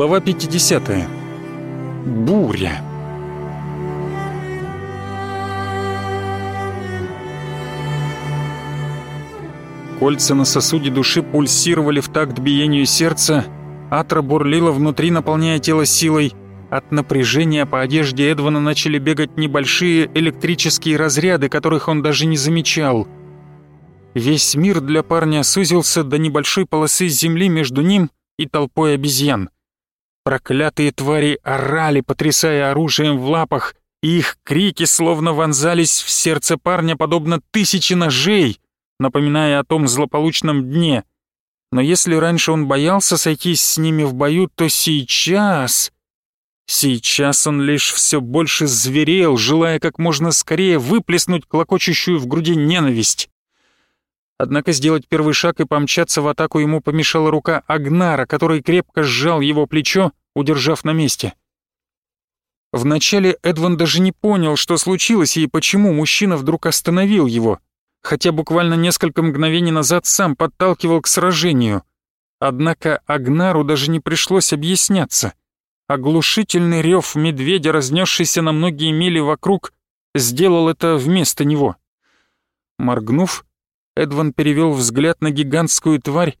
Глава 50. Буря. Кольца на сосуде души пульсировали в такт биению сердца, атра бурлила внутри, наполняя тело силой. От напряжения по одежде Эдвана начали бегать небольшие электрические разряды, которых он даже не замечал. Весь мир для парня сузился до небольшой полосы земли между ним и толпой обезьян. Проклятые твари орали, потрясая оружием в лапах, и их крики словно вонзались в сердце парня, подобно тысячи ножей, напоминая о том злополучном дне. Но если раньше он боялся сойтись с ними в бою, то сейчас... Сейчас он лишь все больше зверел, желая как можно скорее выплеснуть клокочущую в груди ненависть. Однако сделать первый шаг и помчаться в атаку ему помешала рука Агнара, который крепко сжал его плечо, удержав на месте. Вначале Эдван даже не понял, что случилось и почему мужчина вдруг остановил его, хотя буквально несколько мгновений назад сам подталкивал к сражению. Однако Агнару даже не пришлось объясняться. Оглушительный рев медведя, разнесшийся на многие мили вокруг, сделал это вместо него. Моргнув, Эдван перевел взгляд на гигантскую тварь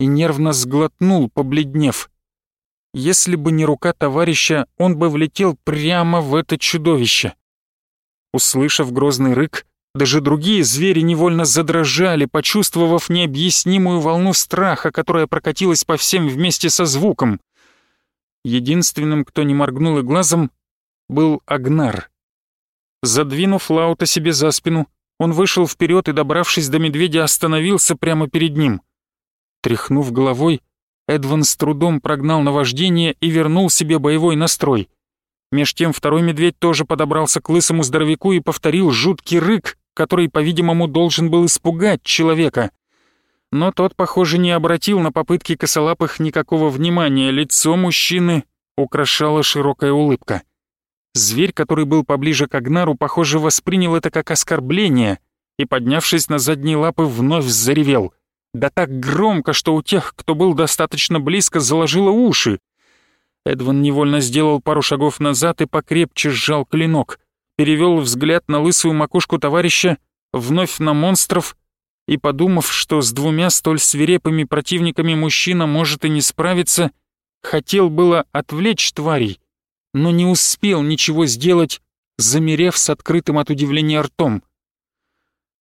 и нервно сглотнул, побледнев. Если бы не рука товарища, он бы влетел прямо в это чудовище. Услышав грозный рык, даже другие звери невольно задрожали, почувствовав необъяснимую волну страха, которая прокатилась по всем вместе со звуком. Единственным, кто не моргнул и глазом, был Агнар. Задвинув Лаута себе за спину, он вышел вперед и, добравшись до медведя, остановился прямо перед ним. Тряхнув головой, Эдван с трудом прогнал наваждение и вернул себе боевой настрой. Меж тем второй медведь тоже подобрался к лысому здоровяку и повторил жуткий рык, который, по-видимому, должен был испугать человека. Но тот, похоже, не обратил на попытки косолапых никакого внимания, лицо мужчины украшала широкая улыбка. Зверь, который был поближе к Агнару, похоже, воспринял это как оскорбление и, поднявшись на задние лапы, вновь заревел. Да так громко, что у тех, кто был достаточно близко, заложило уши. Эдван невольно сделал пару шагов назад и покрепче сжал клинок, перевел взгляд на лысую макушку товарища, вновь на монстров и, подумав, что с двумя столь свирепыми противниками мужчина может и не справиться, хотел было отвлечь тварей, но не успел ничего сделать, замерев с открытым от удивления ртом.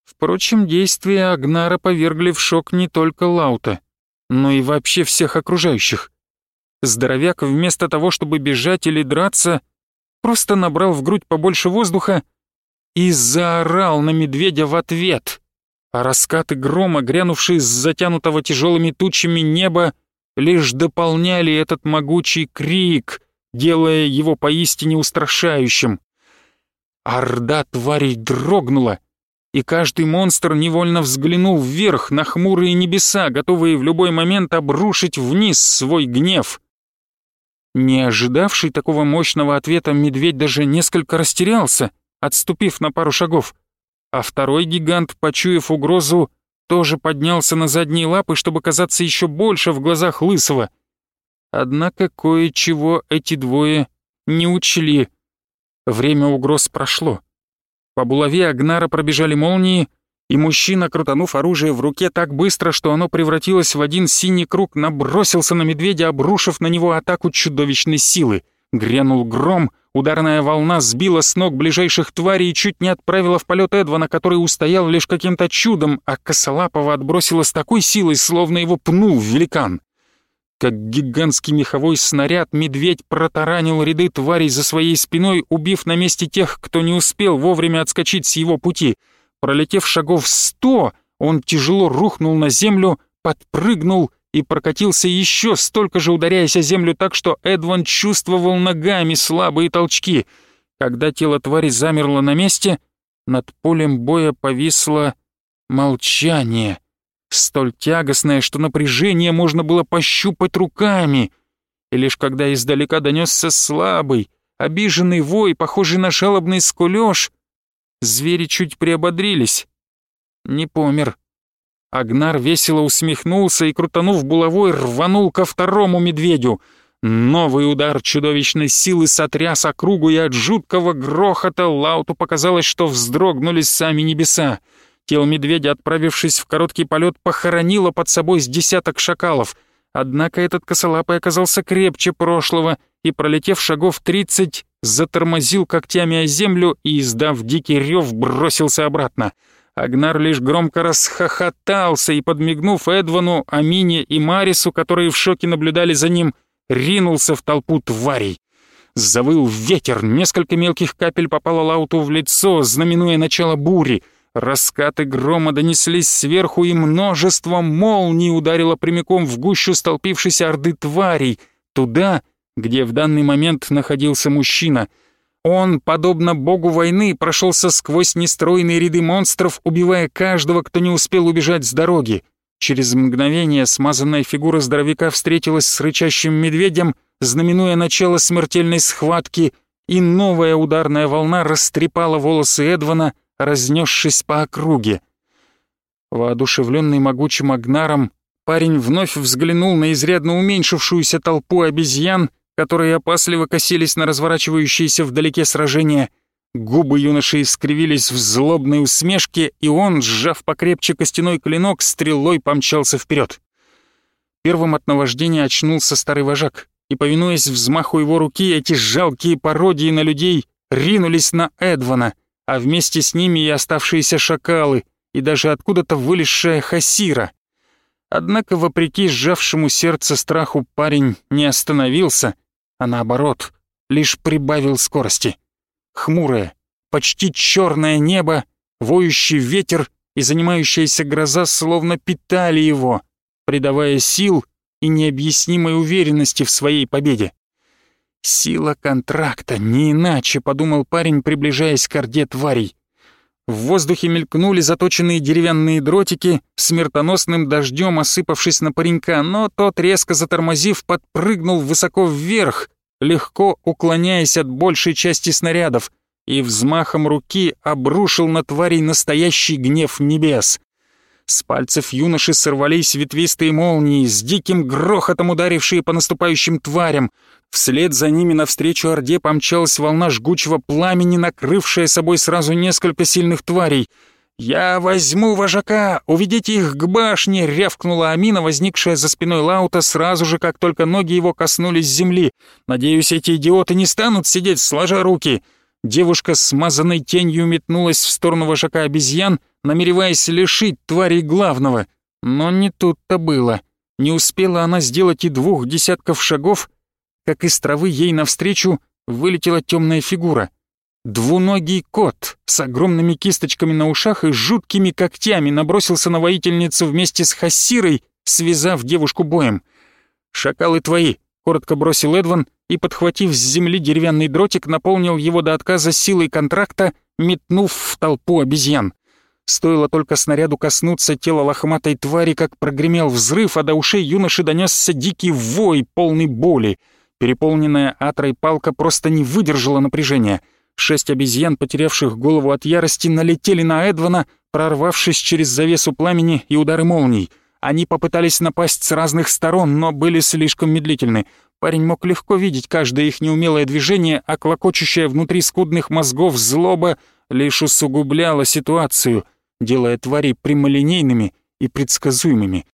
Впрочем, действия Агнара повергли в шок не только Лаута, но и вообще всех окружающих. Здоровяк вместо того, чтобы бежать или драться, просто набрал в грудь побольше воздуха и заорал на медведя в ответ. А раскаты грома, грянувшие с затянутого тяжелыми тучами неба, лишь дополняли этот могучий крик, делая его поистине устрашающим. Орда тварей дрогнула, и каждый монстр невольно взглянул вверх на хмурые небеса, готовые в любой момент обрушить вниз свой гнев. Не ожидавший такого мощного ответа медведь даже несколько растерялся, отступив на пару шагов, а второй гигант, почуяв угрозу, тоже поднялся на задние лапы, чтобы казаться еще больше в глазах Лысого — Однако кое-чего эти двое не учли. Время угроз прошло. По булаве Агнара пробежали молнии, и мужчина, крутанув оружие в руке так быстро, что оно превратилось в один синий круг, набросился на медведя, обрушив на него атаку чудовищной силы. Грянул гром, ударная волна сбила с ног ближайших тварей и чуть не отправила в полет Эдвана, который устоял лишь каким-то чудом, а Косолапова отбросила с такой силой, словно его пнул великан. Как гигантский меховой снаряд, медведь протаранил ряды тварей за своей спиной, убив на месте тех, кто не успел вовремя отскочить с его пути. Пролетев шагов сто, он тяжело рухнул на землю, подпрыгнул и прокатился еще столько же, ударяясь о землю так, что Эдван чувствовал ногами слабые толчки. Когда тело твари замерло на месте, над полем боя повисло молчание — столь тягостное, что напряжение можно было пощупать руками. И лишь когда издалека донесся слабый, обиженный вой, похожий на жалобный скулёж, звери чуть приободрились. Не помер. Агнар весело усмехнулся и, крутанув булавой, рванул ко второму медведю. Новый удар чудовищной силы сотряс округу, и от жуткого грохота Лауту показалось, что вздрогнули сами небеса. Тело медведя, отправившись в короткий полет, похоронило под собой с десяток шакалов. Однако этот косолапый оказался крепче прошлого и, пролетев шагов тридцать, затормозил когтями о землю и, издав дикий рев, бросился обратно. Агнар лишь громко расхохотался и, подмигнув Эдвану, Амине и Марису, которые в шоке наблюдали за ним, ринулся в толпу тварей. Завыл ветер, несколько мелких капель попало Лауту в лицо, знаменуя начало бури. Раскаты грома донеслись сверху, и множество молний ударило прямиком в гущу столпившейся орды тварей, туда, где в данный момент находился мужчина. Он, подобно богу войны, прошелся сквозь нестройные ряды монстров, убивая каждого, кто не успел убежать с дороги. Через мгновение смазанная фигура здоровяка встретилась с рычащим медведем, знаменуя начало смертельной схватки, и новая ударная волна растрепала волосы Эдвана, разнесшись по округе. Воодушевленный могучим агнаром, парень вновь взглянул на изрядно уменьшившуюся толпу обезьян, которые опасливо косились на разворачивающееся вдалеке сражение — Губы юноши искривились в злобной усмешке, и он, сжав покрепче костяной клинок, стрелой помчался вперед. Первым от наваждения очнулся старый вожак, и, повинуясь взмаху его руки, эти жалкие пародии на людей ринулись на Эдвана, а вместе с ними и оставшиеся шакалы, и даже откуда-то вылезшая Хасира. Однако, вопреки сжавшему сердце страху, парень не остановился, а наоборот, лишь прибавил скорости — Хмурое, почти черное небо, воющий ветер и занимающаяся гроза словно питали его, придавая сил и необъяснимой уверенности в своей победе. «Сила контракта, не иначе», — подумал парень, приближаясь к орде тварей. В воздухе мелькнули заточенные деревянные дротики, смертоносным дождем осыпавшись на паренька, но тот, резко затормозив, подпрыгнул высоко вверх, легко уклоняясь от большей части снарядов, и взмахом руки обрушил на тварей настоящий гнев небес. С пальцев юноши сорвались ветвистые молнии, с диким грохотом ударившие по наступающим тварям. Вслед за ними навстречу Орде помчалась волна жгучего пламени, накрывшая собой сразу несколько сильных тварей — «Я возьму вожака! Уведите их к башне!» — рявкнула Амина, возникшая за спиной Лаута сразу же, как только ноги его коснулись земли. «Надеюсь, эти идиоты не станут сидеть, сложа руки!» Девушка с смазанной тенью метнулась в сторону вожака обезьян, намереваясь лишить тварей главного. Но не тут-то было. Не успела она сделать и двух десятков шагов, как из травы ей навстречу вылетела темная фигура. Двуногий кот с огромными кисточками на ушах и жуткими когтями набросился на воительницу вместе с Хассирой, связав девушку боем. «Шакалы твои!» — коротко бросил Эдван и, подхватив с земли деревянный дротик, наполнил его до отказа силой контракта, метнув в толпу обезьян. Стоило только снаряду коснуться тела лохматой твари, как прогремел взрыв, а до ушей юноши донесся дикий вой, полный боли. Переполненная атрой палка просто не выдержала напряжения — Шесть обезьян, потерявших голову от ярости, налетели на Эдвана, прорвавшись через завесу пламени и удары молний. Они попытались напасть с разных сторон, но были слишком медлительны. Парень мог легко видеть каждое их неумелое движение, а клокочущая внутри скудных мозгов злоба лишь усугубляла ситуацию, делая твари прямолинейными и предсказуемыми.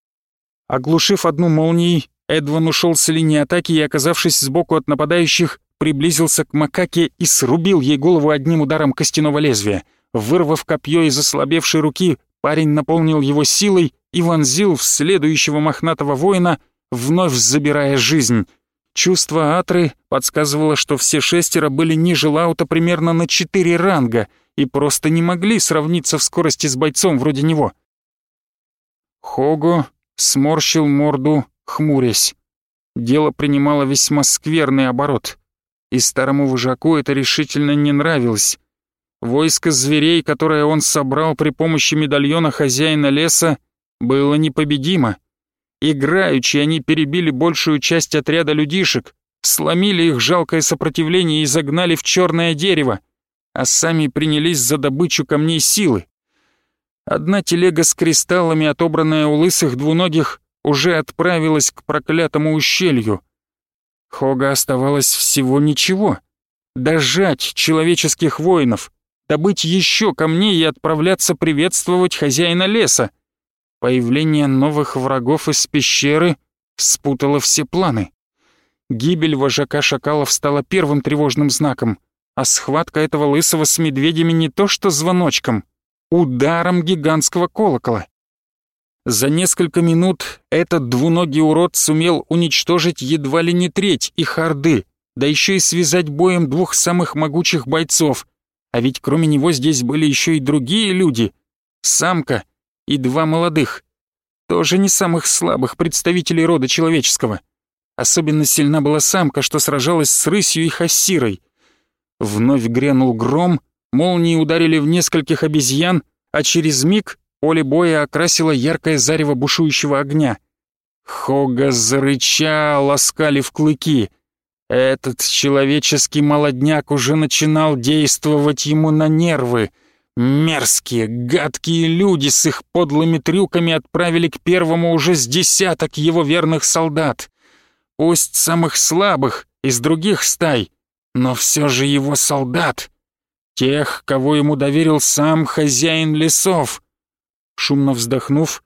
Оглушив одну молнией, Эдван ушел с линии атаки и, оказавшись сбоку от нападающих, приблизился к макаке и срубил ей голову одним ударом костяного лезвия. Вырвав копье из ослабевшей руки, парень наполнил его силой и вонзил в следующего мохнатого воина, вновь забирая жизнь. Чувство Атры подсказывало, что все шестеро были ниже Лаута примерно на четыре ранга и просто не могли сравниться в скорости с бойцом вроде него. Хого сморщил морду, хмурясь. Дело принимало весьма скверный оборот и старому вожаку это решительно не нравилось. Войско зверей, которое он собрал при помощи медальона хозяина леса, было непобедимо. Играючи, они перебили большую часть отряда людишек, сломили их жалкое сопротивление и загнали в черное дерево, а сами принялись за добычу камней силы. Одна телега с кристаллами, отобранная у лысых двуногих, уже отправилась к проклятому ущелью — Хога оставалось всего ничего. Дожать человеческих воинов, добыть еще камней и отправляться приветствовать хозяина леса. Появление новых врагов из пещеры спутало все планы. Гибель вожака шакалов стала первым тревожным знаком, а схватка этого лысого с медведями не то что звоночком, ударом гигантского колокола. За несколько минут этот двуногий урод сумел уничтожить едва ли не треть их орды, да еще и связать боем двух самых могучих бойцов. А ведь кроме него здесь были еще и другие люди. Самка и два молодых. Тоже не самых слабых представителей рода человеческого. Особенно сильна была самка, что сражалась с рысью и хассирой. Вновь грянул гром, молнии ударили в нескольких обезьян, а через миг поле боя окрасило яркое зарево бушующего огня. Хога зарычал, ласкали в клыки. Этот человеческий молодняк уже начинал действовать ему на нервы. Мерзкие, гадкие люди с их подлыми трюками отправили к первому уже с десяток его верных солдат. Пусть самых слабых, из других стай, но все же его солдат. Тех, кого ему доверил сам хозяин лесов. Шумно вздохнув,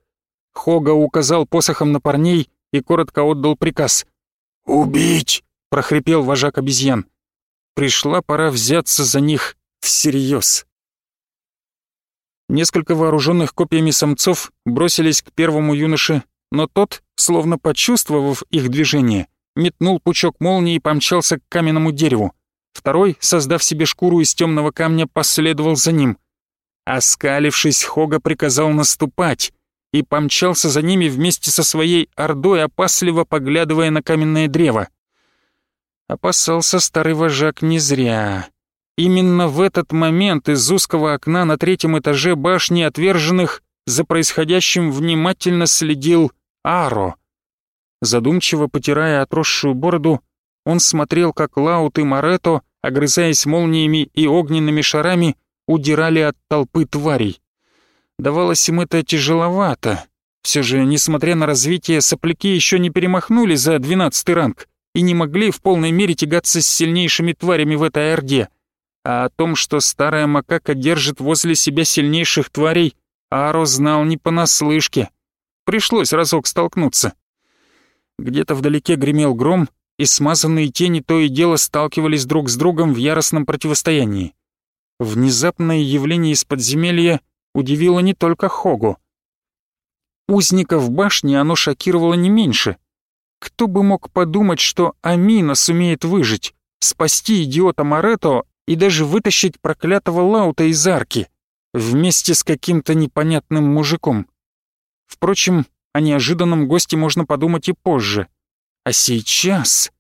Хога указал посохом на парней и коротко отдал приказ. «Убить!» — прохрипел вожак обезьян. Пришла пора взяться за них всерьез. Несколько вооруженных копьями самцов бросились к первому юноше, но тот, словно почувствовав их движение, метнул пучок молнии и помчался к каменному дереву. Второй, создав себе шкуру из темного камня, последовал за ним. Оскалившись, Хога приказал наступать и помчался за ними вместе со своей ордой, опасливо поглядывая на каменное древо. Опасался старый вожак не зря. Именно в этот момент из узкого окна на третьем этаже башни отверженных за происходящим внимательно следил Аро. Задумчиво потирая отросшую бороду, он смотрел, как Лаут и Марето, огрызаясь молниями и огненными шарами, удирали от толпы тварей. Давалось им это тяжеловато. Все же, несмотря на развитие, сопляки еще не перемахнули за двенадцатый ранг и не могли в полной мере тягаться с сильнейшими тварями в этой орде. А о том, что старая макака держит возле себя сильнейших тварей, Аро знал не понаслышке. Пришлось разок столкнуться. Где-то вдалеке гремел гром, и смазанные тени то и дело сталкивались друг с другом в яростном противостоянии. Внезапное явление из подземелья удивило не только Хогу. Узника в башне оно шокировало не меньше. Кто бы мог подумать, что Амина сумеет выжить, спасти идиота Марето и даже вытащить проклятого Лаута из арки вместе с каким-то непонятным мужиком. Впрочем, о неожиданном госте можно подумать и позже. А сейчас...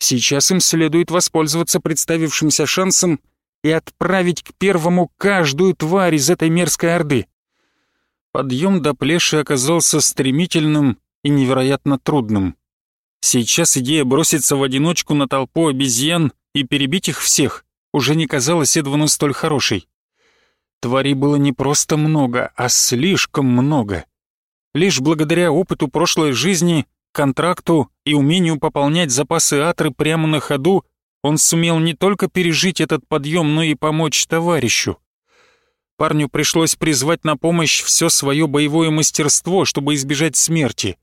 Сейчас им следует воспользоваться представившимся шансом и отправить к первому каждую тварь из этой мерзкой орды. Подъем до плеши оказался стремительным и невероятно трудным. Сейчас идея броситься в одиночку на толпу обезьян и перебить их всех уже не казалась Эдвану столь хорошей. Тварей было не просто много, а слишком много. Лишь благодаря опыту прошлой жизни контракту и умению пополнять запасы атры прямо на ходу, он сумел не только пережить этот подъем, но и помочь товарищу. Парню пришлось призвать на помощь все свое боевое мастерство, чтобы избежать смерти.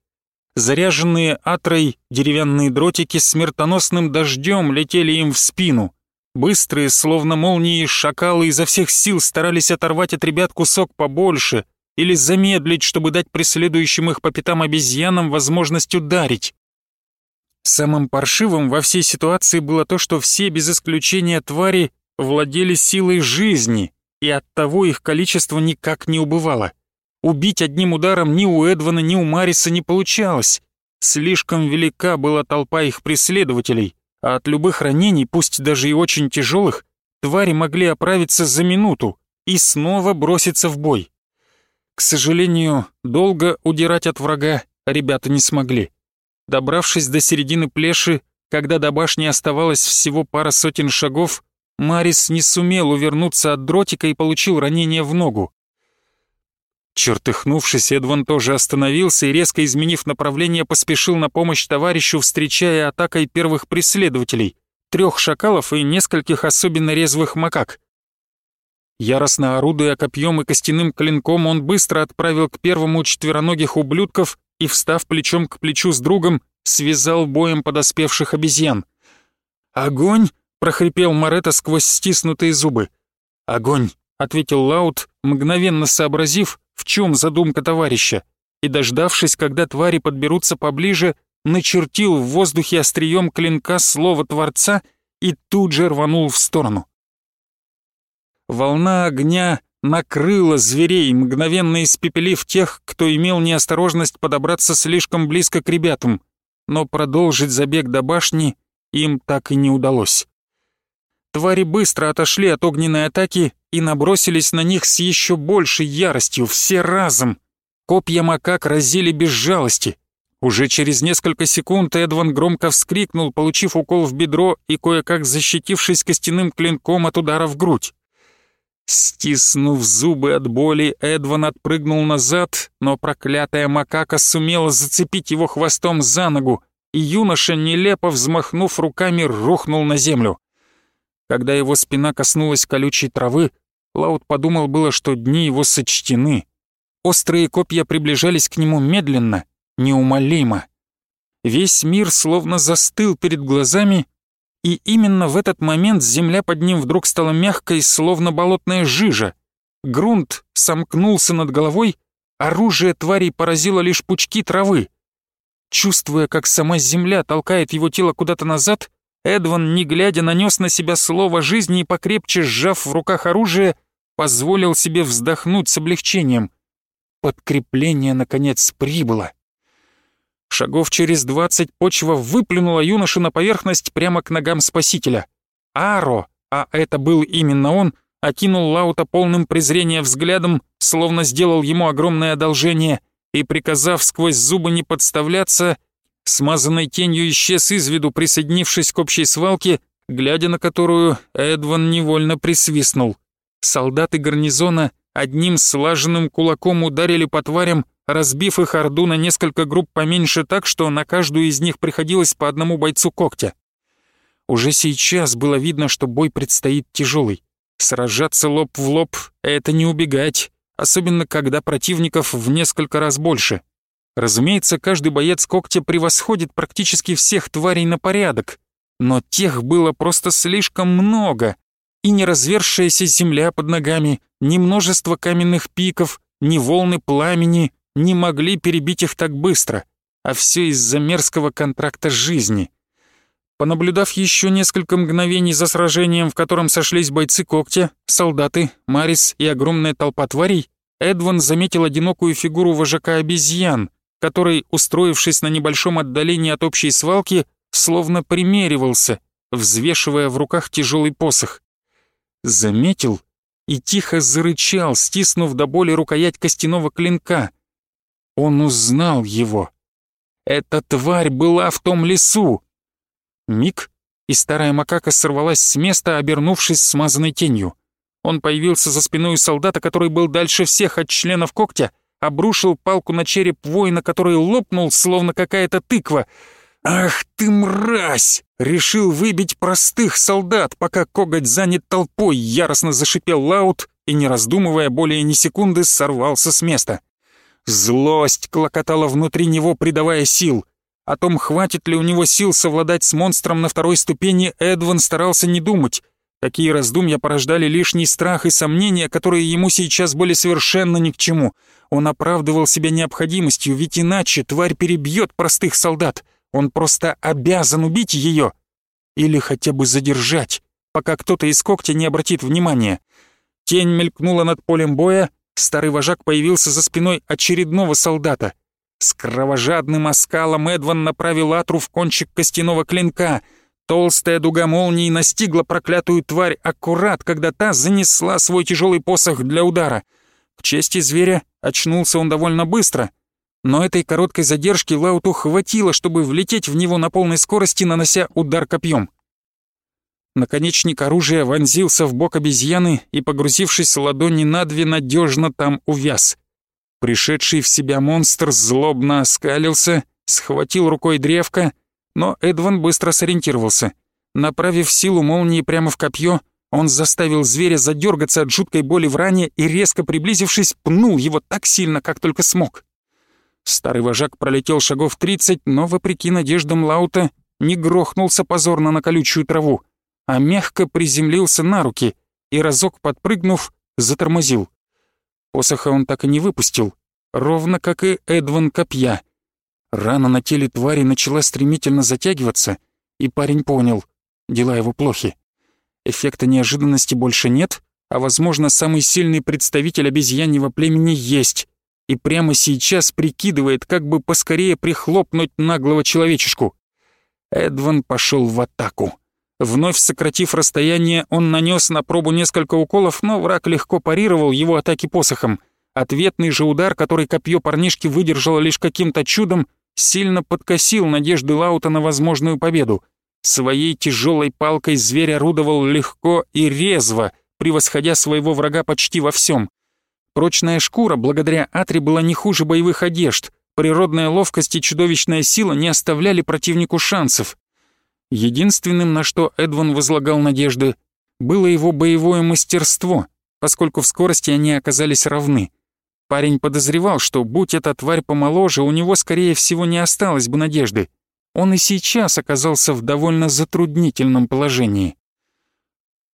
Заряженные атрой деревянные дротики смертоносным дождем летели им в спину. Быстрые, словно молнии, шакалы изо всех сил старались оторвать от ребят кусок побольше, или замедлить, чтобы дать преследующим их по пятам обезьянам возможность ударить. Самым паршивым во всей ситуации было то, что все без исключения твари владели силой жизни, и оттого их количество никак не убывало. Убить одним ударом ни у Эдвана, ни у Мариса не получалось. Слишком велика была толпа их преследователей, а от любых ранений, пусть даже и очень тяжелых, твари могли оправиться за минуту и снова броситься в бой. К сожалению, долго удирать от врага ребята не смогли. Добравшись до середины плеши, когда до башни оставалось всего пара сотен шагов, Марис не сумел увернуться от дротика и получил ранение в ногу. Чертыхнувшись, Эдван тоже остановился и, резко изменив направление, поспешил на помощь товарищу, встречая атакой первых преследователей — трех шакалов и нескольких особенно резвых макак. Яростно орудуя копьем и костяным клинком, он быстро отправил к первому четвероногих ублюдков и, встав плечом к плечу с другом, связал боем подоспевших обезьян. «Огонь!» — прохрипел Моретто сквозь стиснутые зубы. «Огонь!» — ответил Лаут, мгновенно сообразив, в чем задумка товарища, и, дождавшись, когда твари подберутся поближе, начертил в воздухе острием клинка слово Творца и тут же рванул в сторону. Волна огня накрыла зверей, мгновенно испепелив тех, кто имел неосторожность подобраться слишком близко к ребятам, но продолжить забег до башни им так и не удалось. Твари быстро отошли от огненной атаки и набросились на них с еще большей яростью, все разом. Копья макак разили без жалости. Уже через несколько секунд Эдван громко вскрикнул, получив укол в бедро и кое-как защитившись костяным клинком от удара в грудь. Стиснув зубы от боли, Эдван отпрыгнул назад, но проклятая макака сумела зацепить его хвостом за ногу, и юноша, нелепо взмахнув руками, рухнул на землю. Когда его спина коснулась колючей травы, Лаут подумал было, что дни его сочтены. Острые копья приближались к нему медленно, неумолимо. Весь мир словно застыл перед глазами, и именно в этот момент земля под ним вдруг стала мягкой, словно болотная жижа. Грунт сомкнулся над головой, оружие тварей поразило лишь пучки травы. Чувствуя, как сама земля толкает его тело куда-то назад, Эдван, не глядя, нанес на себя слово жизни и покрепче сжав в руках оружие, позволил себе вздохнуть с облегчением. Подкрепление, наконец, прибыло. Шагов через двадцать почва выплюнула юношу на поверхность прямо к ногам спасителя. Аро, а это был именно он, окинул Лаута полным презрения взглядом, словно сделал ему огромное одолжение, и, приказав сквозь зубы не подставляться, смазанной тенью исчез из виду, присоединившись к общей свалке, глядя на которую Эдван невольно присвистнул. Солдаты гарнизона одним слаженным кулаком ударили по тварям, разбив их орду на несколько групп поменьше так, что на каждую из них приходилось по одному бойцу когтя. Уже сейчас было видно, что бой предстоит тяжелый. Сражаться лоб в лоб — это не убегать, особенно когда противников в несколько раз больше. Разумеется, каждый боец когтя превосходит практически всех тварей на порядок, но тех было просто слишком много, и не развершаяся земля под ногами, ни множество каменных пиков, ни волны пламени, не могли перебить их так быстро, а все из-за мерзкого контракта жизни. Понаблюдав еще несколько мгновений за сражением, в котором сошлись бойцы когтя, солдаты, Марис и огромная толпа тварей, Эдван заметил одинокую фигуру вожака обезьян, который, устроившись на небольшом отдалении от общей свалки, словно примеривался, взвешивая в руках тяжелый посох. Заметил и тихо зарычал, стиснув до боли рукоять костяного клинка — он узнал его. Эта тварь была в том лесу. Миг, и старая макака сорвалась с места, обернувшись смазанной тенью. Он появился за спиной солдата, который был дальше всех от членов когтя, обрушил палку на череп воина, который лопнул, словно какая-то тыква. «Ах ты мразь!» Решил выбить простых солдат, пока коготь занят толпой, яростно зашипел Лаут и, не раздумывая более ни секунды, сорвался с места. Злость клокотала внутри него, придавая сил. О том, хватит ли у него сил совладать с монстром на второй ступени, Эдван старался не думать. Такие раздумья порождали лишний страх и сомнения, которые ему сейчас были совершенно ни к чему. Он оправдывал себя необходимостью, ведь иначе тварь перебьет простых солдат. Он просто обязан убить ее. Или хотя бы задержать, пока кто-то из когтя не обратит внимания. Тень мелькнула над полем боя, Старый вожак появился за спиной очередного солдата. С кровожадным оскалом Эдван направил Атру в кончик костяного клинка. Толстая дуга молнии настигла проклятую тварь аккурат, когда та занесла свой тяжелый посох для удара. К чести зверя, очнулся он довольно быстро, но этой короткой задержки Лауту хватило, чтобы влететь в него на полной скорости, нанося удар копьем. Наконечник оружия вонзился в бок обезьяны и, погрузившись ладони на две, надежно там увяз. Пришедший в себя монстр злобно оскалился, схватил рукой древко, но Эдван быстро сориентировался. Направив силу молнии прямо в копье, он заставил зверя задергаться от жуткой боли в ране и, резко приблизившись, пнул его так сильно, как только смог. Старый вожак пролетел шагов тридцать, но, вопреки надеждам Лаута, не грохнулся позорно на колючую траву, а мягко приземлился на руки и, разок подпрыгнув, затормозил. Посоха он так и не выпустил, ровно как и Эдван Копья. Рана на теле твари начала стремительно затягиваться, и парень понял — дела его плохи. Эффекта неожиданности больше нет, а, возможно, самый сильный представитель обезьяньего племени есть, и прямо сейчас прикидывает, как бы поскорее прихлопнуть наглого человечешку. Эдван пошел в атаку. Вновь сократив расстояние, он нанес на пробу несколько уколов, но враг легко парировал его атаки посохом. Ответный же удар, который копье парнишки выдержало лишь каким-то чудом, сильно подкосил надежды Лаута на возможную победу. Своей тяжелой палкой зверь орудовал легко и резво, превосходя своего врага почти во всем. Прочная шкура, благодаря Атри, была не хуже боевых одежд. Природная ловкость и чудовищная сила не оставляли противнику шансов. Единственным, на что Эдван возлагал надежды, было его боевое мастерство, поскольку в скорости они оказались равны. Парень подозревал, что, будь эта тварь помоложе, у него, скорее всего, не осталось бы надежды. Он и сейчас оказался в довольно затруднительном положении.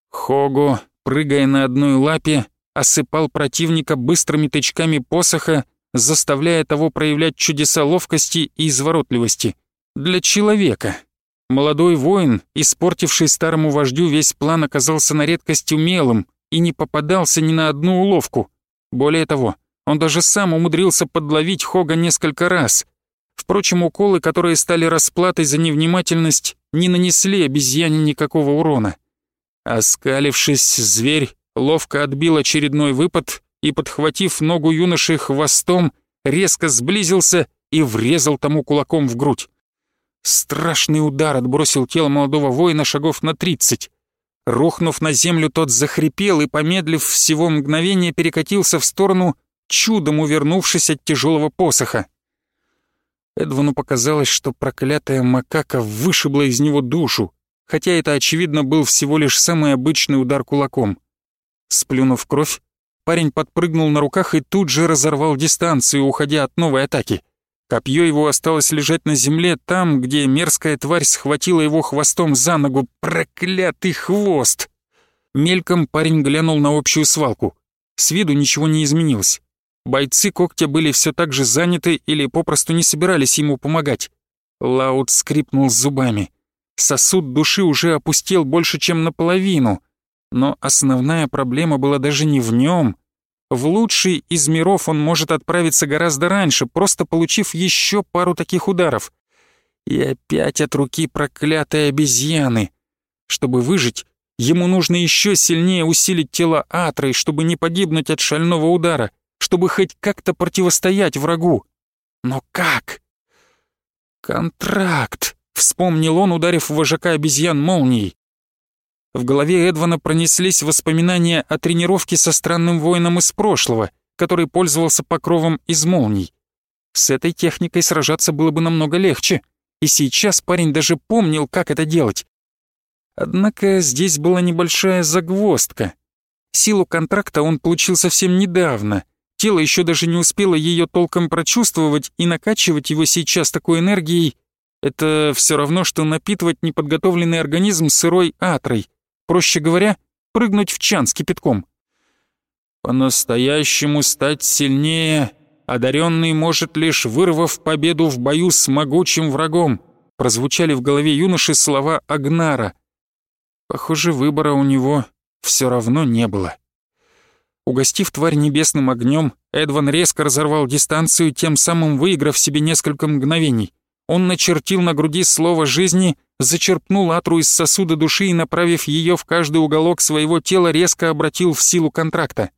Хого, прыгая на одной лапе, осыпал противника быстрыми тычками посоха, заставляя того проявлять чудеса ловкости и изворотливости. Для человека. Молодой воин, испортивший старому вождю весь план, оказался на редкость умелым и не попадался ни на одну уловку. Более того, он даже сам умудрился подловить Хога несколько раз. Впрочем, уколы, которые стали расплатой за невнимательность, не нанесли обезьяне никакого урона. Оскалившись, зверь ловко отбил очередной выпад и, подхватив ногу юноши хвостом, резко сблизился и врезал тому кулаком в грудь. Страшный удар отбросил тело молодого воина шагов на тридцать. Рухнув на землю, тот захрипел и, помедлив всего мгновение, перекатился в сторону, чудом увернувшись от тяжелого посоха. Эдвану показалось, что проклятая макака вышибла из него душу, хотя это, очевидно, был всего лишь самый обычный удар кулаком. Сплюнув кровь, парень подпрыгнул на руках и тут же разорвал дистанцию, уходя от новой атаки. Копье его осталось лежать на земле там, где мерзкая тварь схватила его хвостом за ногу. Проклятый хвост! Мельком парень глянул на общую свалку. С виду ничего не изменилось. Бойцы когтя были все так же заняты или попросту не собирались ему помогать. Лаут скрипнул зубами. Сосуд души уже опустел больше, чем наполовину. Но основная проблема была даже не в нем, в лучший из миров он может отправиться гораздо раньше, просто получив еще пару таких ударов. И опять от руки проклятой обезьяны. Чтобы выжить, ему нужно еще сильнее усилить тело Атрой, чтобы не погибнуть от шального удара, чтобы хоть как-то противостоять врагу. Но как? «Контракт», — вспомнил он, ударив вожака обезьян молнией. В голове Эдвана пронеслись воспоминания о тренировке со странным воином из прошлого, который пользовался покровом из молний. С этой техникой сражаться было бы намного легче, и сейчас парень даже помнил, как это делать. Однако здесь была небольшая загвоздка. Силу контракта он получил совсем недавно. Тело еще даже не успело ее толком прочувствовать, и накачивать его сейчас такой энергией — это все равно, что напитывать неподготовленный организм сырой атрой — Проще говоря, прыгнуть в чан с кипятком. По-настоящему стать сильнее одаренный может лишь вырвав победу в бою с могучим врагом, прозвучали в голове юноши слова Агнара. Похоже, выбора у него все равно не было. Угостив тварь небесным огнем, Эдван резко разорвал дистанцию, тем самым выиграв себе несколько мгновений. Он начертил на груди слово «жизни», зачерпнул атру из сосуда души и, направив ее в каждый уголок своего тела, резко обратил в силу контракта.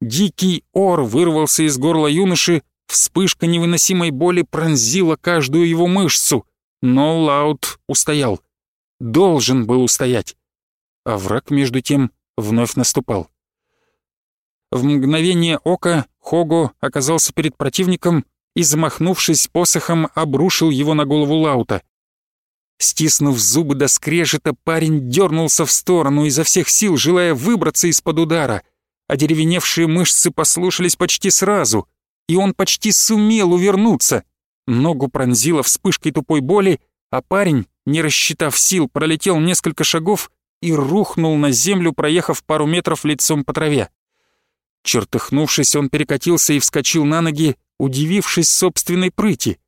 Дикий ор вырвался из горла юноши, вспышка невыносимой боли пронзила каждую его мышцу, но Лаут устоял. Должен был устоять. А враг, между тем, вновь наступал. В мгновение ока Хого оказался перед противником и, замахнувшись посохом, обрушил его на голову Лаута. Стиснув зубы до скрежета, парень дернулся в сторону изо всех сил, желая выбраться из-под удара. А деревеневшие мышцы послушались почти сразу, и он почти сумел увернуться. Ногу пронзило вспышкой тупой боли, а парень, не рассчитав сил, пролетел несколько шагов и рухнул на землю, проехав пару метров лицом по траве. Чертыхнувшись, он перекатился и вскочил на ноги, удивившись собственной прыти.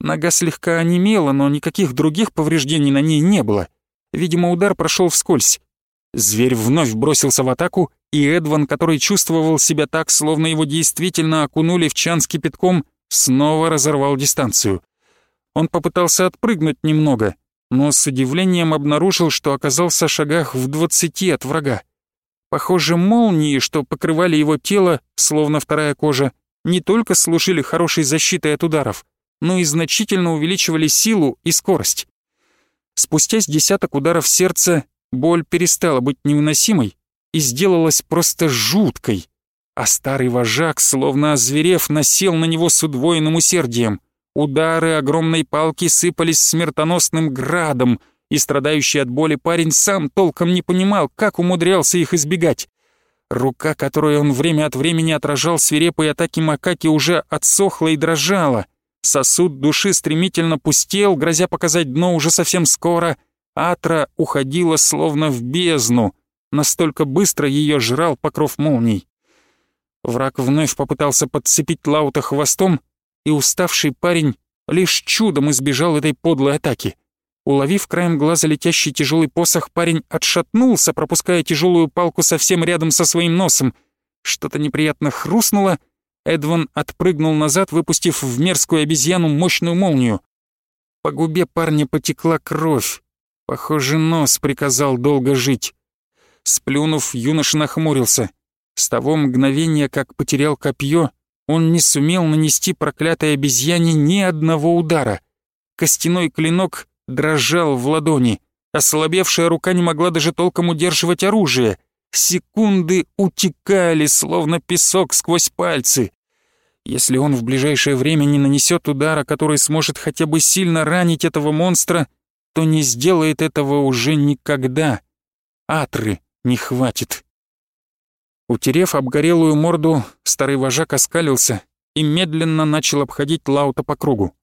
Нога слегка онемела, но никаких других повреждений на ней не было. Видимо, удар прошел вскользь. Зверь вновь бросился в атаку, и Эдван, который чувствовал себя так, словно его действительно окунули в чан с кипятком, снова разорвал дистанцию. Он попытался отпрыгнуть немного, но с удивлением обнаружил, что оказался в шагах в двадцати от врага. Похоже, молнии, что покрывали его тело, словно вторая кожа, не только служили хорошей защитой от ударов, но и значительно увеличивали силу и скорость. Спустя с десяток ударов сердца боль перестала быть невыносимой и сделалась просто жуткой, а старый вожак, словно озверев, насел на него с удвоенным усердием. Удары огромной палки сыпались смертоносным градом, и страдающий от боли парень сам толком не понимал, как умудрялся их избегать. Рука, которой он время от времени отражал свирепые атаки макаки, уже отсохла и дрожала. Сосуд души стремительно пустел, грозя показать дно уже совсем скоро. Атра уходила словно в бездну. Настолько быстро ее жрал покров молний. Враг вновь попытался подцепить Лаута хвостом, и уставший парень лишь чудом избежал этой подлой атаки. Уловив краем глаза летящий тяжелый посох, парень отшатнулся, пропуская тяжелую палку совсем рядом со своим носом. Что-то неприятно хрустнуло. Эдван отпрыгнул назад, выпустив в мерзкую обезьяну мощную молнию. По губе парня потекла кровь. Похоже, нос приказал долго жить. Сплюнув, юноша нахмурился. С того мгновения, как потерял копье, он не сумел нанести проклятой обезьяне ни одного удара. Костяной клинок дрожал в ладони. Ослабевшая рука не могла даже толком удерживать оружие. Секунды утекали, словно песок сквозь пальцы. Если он в ближайшее время не нанесет удара, который сможет хотя бы сильно ранить этого монстра, то не сделает этого уже никогда. Атры не хватит. Утерев обгорелую морду, старый вожак оскалился и медленно начал обходить Лаута по кругу.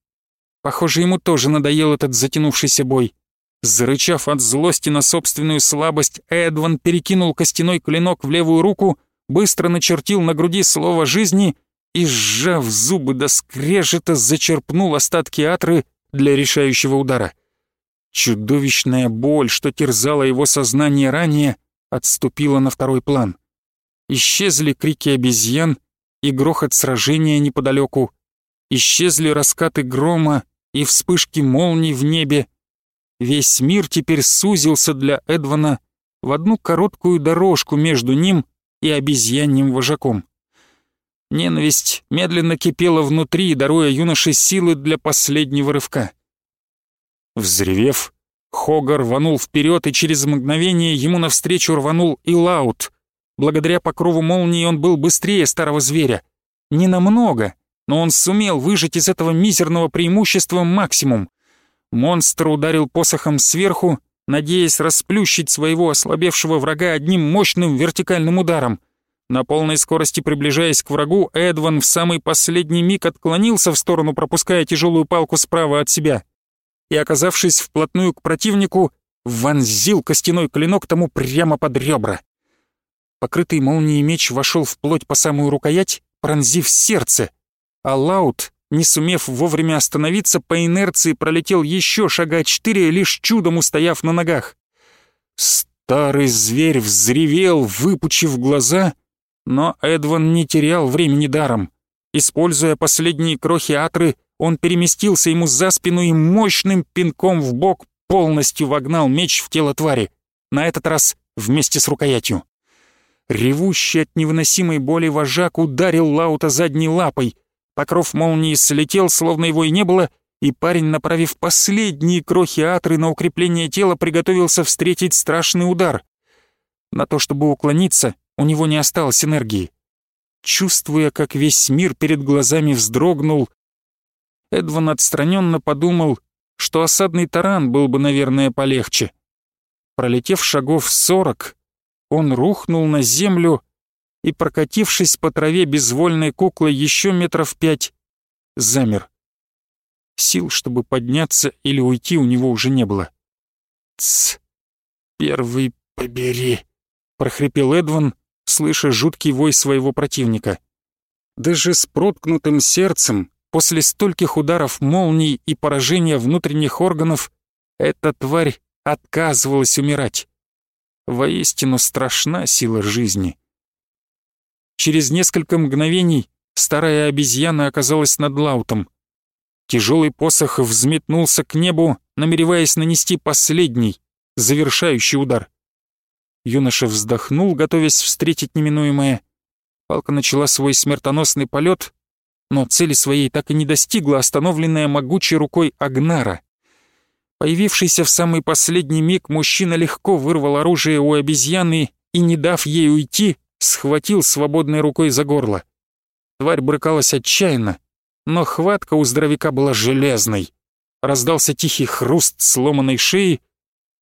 Похоже, ему тоже надоел этот затянувшийся бой. Зарычав от злости на собственную слабость, Эдван перекинул костяной клинок в левую руку, быстро начертил на груди слово «жизни» и, сжав зубы до скрежета, зачерпнул остатки атры для решающего удара. Чудовищная боль, что терзала его сознание ранее, отступила на второй план. Исчезли крики обезьян и грохот сражения неподалеку. Исчезли раскаты грома и вспышки молний в небе. Весь мир теперь сузился для Эдвана в одну короткую дорожку между ним и обезьяньим вожаком. Ненависть медленно кипела внутри, даруя юноше силы для последнего рывка. Взревев, Хогар рванул вперед, и через мгновение ему навстречу рванул и Лаут. Благодаря покрову молнии он был быстрее старого зверя. Не намного, но он сумел выжать из этого мизерного преимущества максимум. Монстр ударил посохом сверху, надеясь расплющить своего ослабевшего врага одним мощным вертикальным ударом. На полной скорости приближаясь к врагу, Эдван в самый последний миг отклонился в сторону, пропуская тяжелую палку справа от себя. И, оказавшись вплотную к противнику, вонзил костяной клинок тому прямо под ребра. Покрытый молнией меч вошел вплоть по самую рукоять, пронзив сердце, а Лаут, не сумев вовремя остановиться, по инерции пролетел еще шага четыре, лишь чудом устояв на ногах. Старый зверь взревел, выпучив глаза, но Эдван не терял времени даром. Используя последние крохи атры, он переместился ему за спину и мощным пинком в бок полностью вогнал меч в тело твари, на этот раз вместе с рукоятью. Ревущий от невыносимой боли вожак ударил Лаута задней лапой, Покров молнии слетел, словно его и не было, и парень, направив последние крохи атры на укрепление тела, приготовился встретить страшный удар. На то, чтобы уклониться, у него не осталось энергии. чувствуя, как весь мир перед глазами вздрогнул. Эдван отстраненно подумал, что осадный таран был бы, наверное, полегче. Пролетев шагов сорок, он рухнул на землю и, прокатившись по траве безвольной куклой еще метров пять, замер. Сил, чтобы подняться или уйти, у него уже не было. «Тсс, первый побери», — прохрипел Эдван, слыша жуткий вой своего противника. Даже с проткнутым сердцем, после стольких ударов молний и поражения внутренних органов, эта тварь отказывалась умирать. Воистину страшна сила жизни. Через несколько мгновений старая обезьяна оказалась над Лаутом. Тяжелый посох взметнулся к небу, намереваясь нанести последний, завершающий удар. Юноша вздохнул, готовясь встретить неминуемое. Палка начала свой смертоносный полет, но цели своей так и не достигла, остановленная могучей рукой Агнара. Появившийся в самый последний миг мужчина легко вырвал оружие у обезьяны и, не дав ей уйти, схватил свободной рукой за горло. Тварь брыкалась отчаянно, но хватка у здоровяка была железной. Раздался тихий хруст сломанной шеи,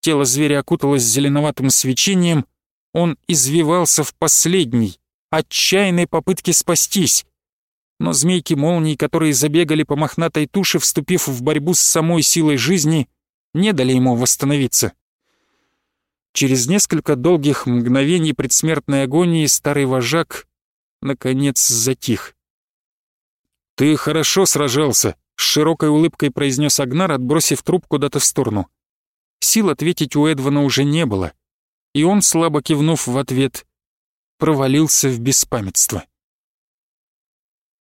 Тело зверя окуталось зеленоватым свечением, он извивался в последней, отчаянной попытке спастись. Но змейки молний, которые забегали по мохнатой туше, вступив в борьбу с самой силой жизни, не дали ему восстановиться. Через несколько долгих мгновений предсмертной агонии старый вожак наконец затих. «Ты хорошо сражался», — с широкой улыбкой произнес Агнар, отбросив труп куда-то в сторону. Сил ответить у Эдвана уже не было, и он, слабо кивнув в ответ, провалился в беспамятство.